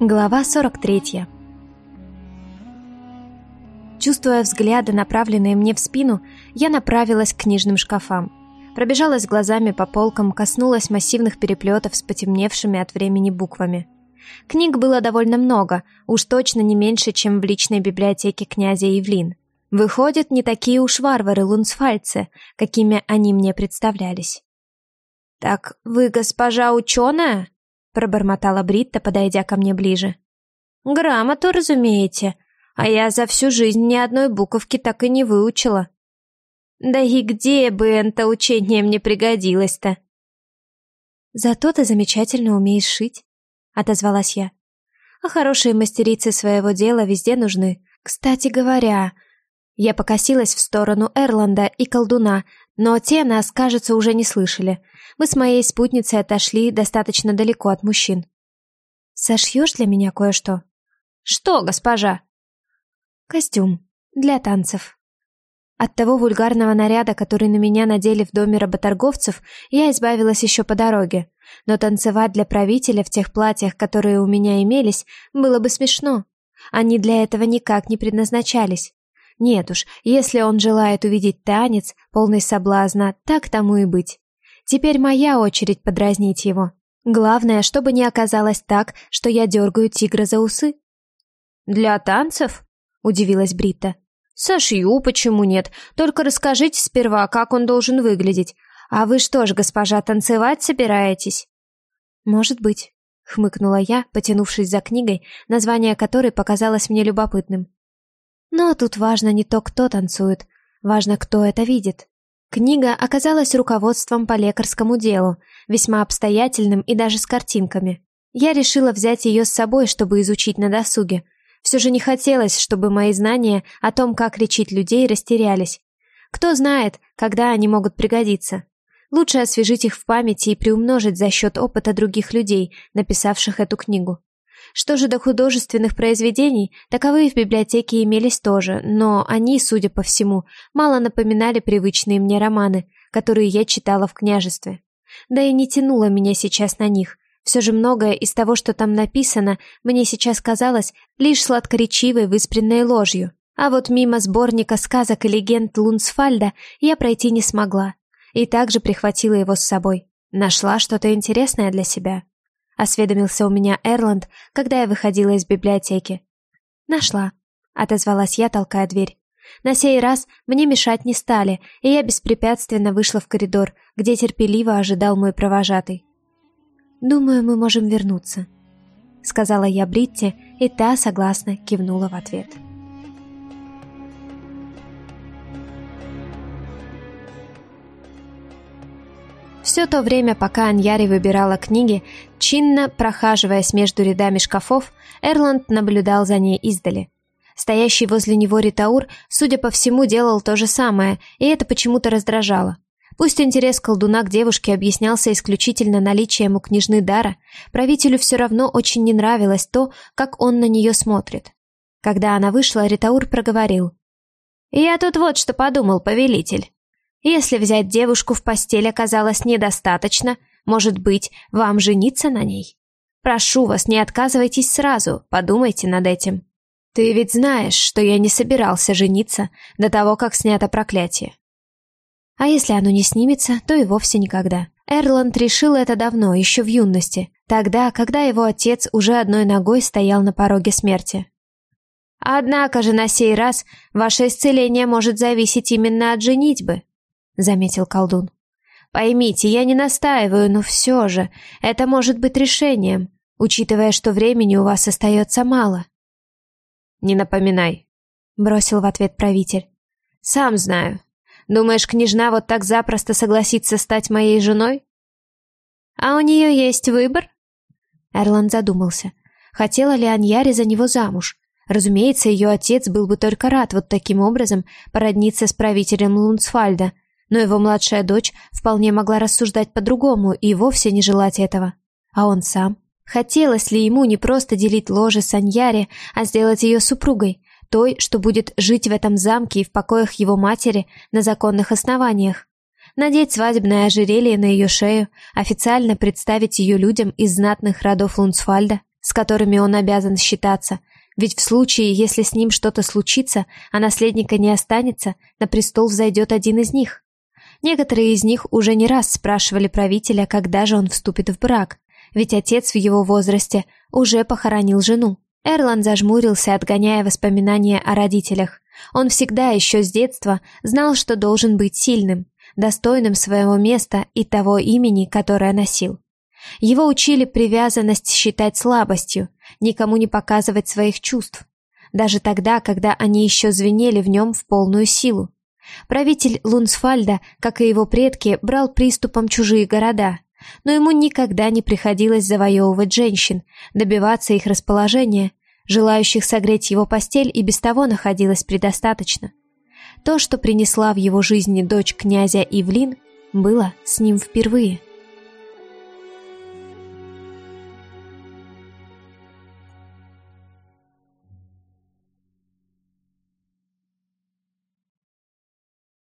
Глава 43 Чувствуя взгляды, направленные мне в спину, я направилась к книжным шкафам. Пробежалась глазами по полкам, коснулась массивных переплетов с потемневшими от времени буквами. Книг было довольно много, уж точно не меньше, чем в личной библиотеке князя Евлин. Выходят, не такие уж варвары лунсфальцы, какими они мне представлялись. «Так вы госпожа ученая?» Пробормотала Бритта, подойдя ко мне ближе. «Грамоту, разумеете, а я за всю жизнь ни одной буковки так и не выучила». «Да и где бы это учение мне пригодилось-то?» «Зато ты замечательно умеешь шить», — отозвалась я. «А хорошие мастерицы своего дела везде нужны. Кстати говоря...» Я покосилась в сторону Эрланда и колдуна, но те нас, кажется, уже не слышали — мы с моей спутницей отошли достаточно далеко от мужчин. «Сошьешь для меня кое-что?» «Что, госпожа?» «Костюм. Для танцев». От того вульгарного наряда, который на меня надели в доме работорговцев, я избавилась еще по дороге. Но танцевать для правителя в тех платьях, которые у меня имелись, было бы смешно. Они для этого никак не предназначались. Нет уж, если он желает увидеть танец, полный соблазна, так тому и быть. Теперь моя очередь подразнить его. Главное, чтобы не оказалось так, что я дергаю тигра за усы. «Для танцев?» — удивилась Брита. «Сошью, почему нет? Только расскажите сперва, как он должен выглядеть. А вы что ж, госпожа, танцевать собираетесь?» «Может быть», — хмыкнула я, потянувшись за книгой, название которой показалось мне любопытным. «Но тут важно не то, кто танцует, важно, кто это видит». Книга оказалась руководством по лекарскому делу, весьма обстоятельным и даже с картинками. Я решила взять ее с собой, чтобы изучить на досуге. Все же не хотелось, чтобы мои знания о том, как лечить людей, растерялись. Кто знает, когда они могут пригодиться. Лучше освежить их в памяти и приумножить за счет опыта других людей, написавших эту книгу. Что же до художественных произведений, таковые в библиотеке имелись тоже, но они, судя по всему, мало напоминали привычные мне романы, которые я читала в княжестве. Да и не тянуло меня сейчас на них. Все же многое из того, что там написано, мне сейчас казалось лишь сладкоречивой выспренной ложью. А вот мимо сборника сказок и легенд Лунсфальда я пройти не смогла. И также прихватила его с собой. Нашла что-то интересное для себя. — осведомился у меня Эрланд, когда я выходила из библиотеки. «Нашла», — отозвалась я, толкая дверь. На сей раз мне мешать не стали, и я беспрепятственно вышла в коридор, где терпеливо ожидал мой провожатый. «Думаю, мы можем вернуться», — сказала я Бритте, и та согласно кивнула в ответ. Все то время, пока Аньяри выбирала книги, чинно прохаживаясь между рядами шкафов, Эрланд наблюдал за ней издали. Стоящий возле него Ритаур, судя по всему, делал то же самое, и это почему-то раздражало. Пусть интерес колдуна к девушке объяснялся исключительно наличием у княжны дара, правителю все равно очень не нравилось то, как он на нее смотрит. Когда она вышла, Ритаур проговорил. «Я тут вот что подумал, повелитель. Если взять девушку в постель оказалось недостаточно, может быть, вам жениться на ней? Прошу вас, не отказывайтесь сразу, подумайте над этим. Ты ведь знаешь, что я не собирался жениться до того, как снято проклятие. А если оно не снимется, то и вовсе никогда. Эрланд решил это давно, еще в юности, тогда, когда его отец уже одной ногой стоял на пороге смерти. Однако же на сей раз ваше исцеление может зависеть именно от женитьбы, — заметил колдун. «Поймите, я не настаиваю, но все же это может быть решением, учитывая, что времени у вас остается мало». «Не напоминай», — бросил в ответ правитель. «Сам знаю. Думаешь, княжна вот так запросто согласится стать моей женой?» «А у нее есть выбор?» Эрланд задумался. Хотела ли Аньяри за него замуж? Разумеется, ее отец был бы только рад вот таким образом породниться с правителем Лунсфальда — но его младшая дочь вполне могла рассуждать по-другому и вовсе не желать этого. А он сам? Хотелось ли ему не просто делить ложе с Аньяри, а сделать ее супругой, той, что будет жить в этом замке и в покоях его матери на законных основаниях? Надеть свадебное ожерелье на ее шею, официально представить ее людям из знатных родов Лунсфальда, с которыми он обязан считаться, ведь в случае, если с ним что-то случится, а наследника не останется, на престол взойдет один из них. Некоторые из них уже не раз спрашивали правителя, когда же он вступит в брак, ведь отец в его возрасте уже похоронил жену. Эрлан зажмурился, отгоняя воспоминания о родителях. Он всегда еще с детства знал, что должен быть сильным, достойным своего места и того имени, которое носил. Его учили привязанность считать слабостью, никому не показывать своих чувств, даже тогда, когда они еще звенели в нем в полную силу. Правитель Лунсфальда, как и его предки, брал приступом чужие города, но ему никогда не приходилось завоевывать женщин, добиваться их расположения, желающих согреть его постель и без того находилось предостаточно. То, что принесла в его жизни дочь князя Ивлин, было с ним впервые.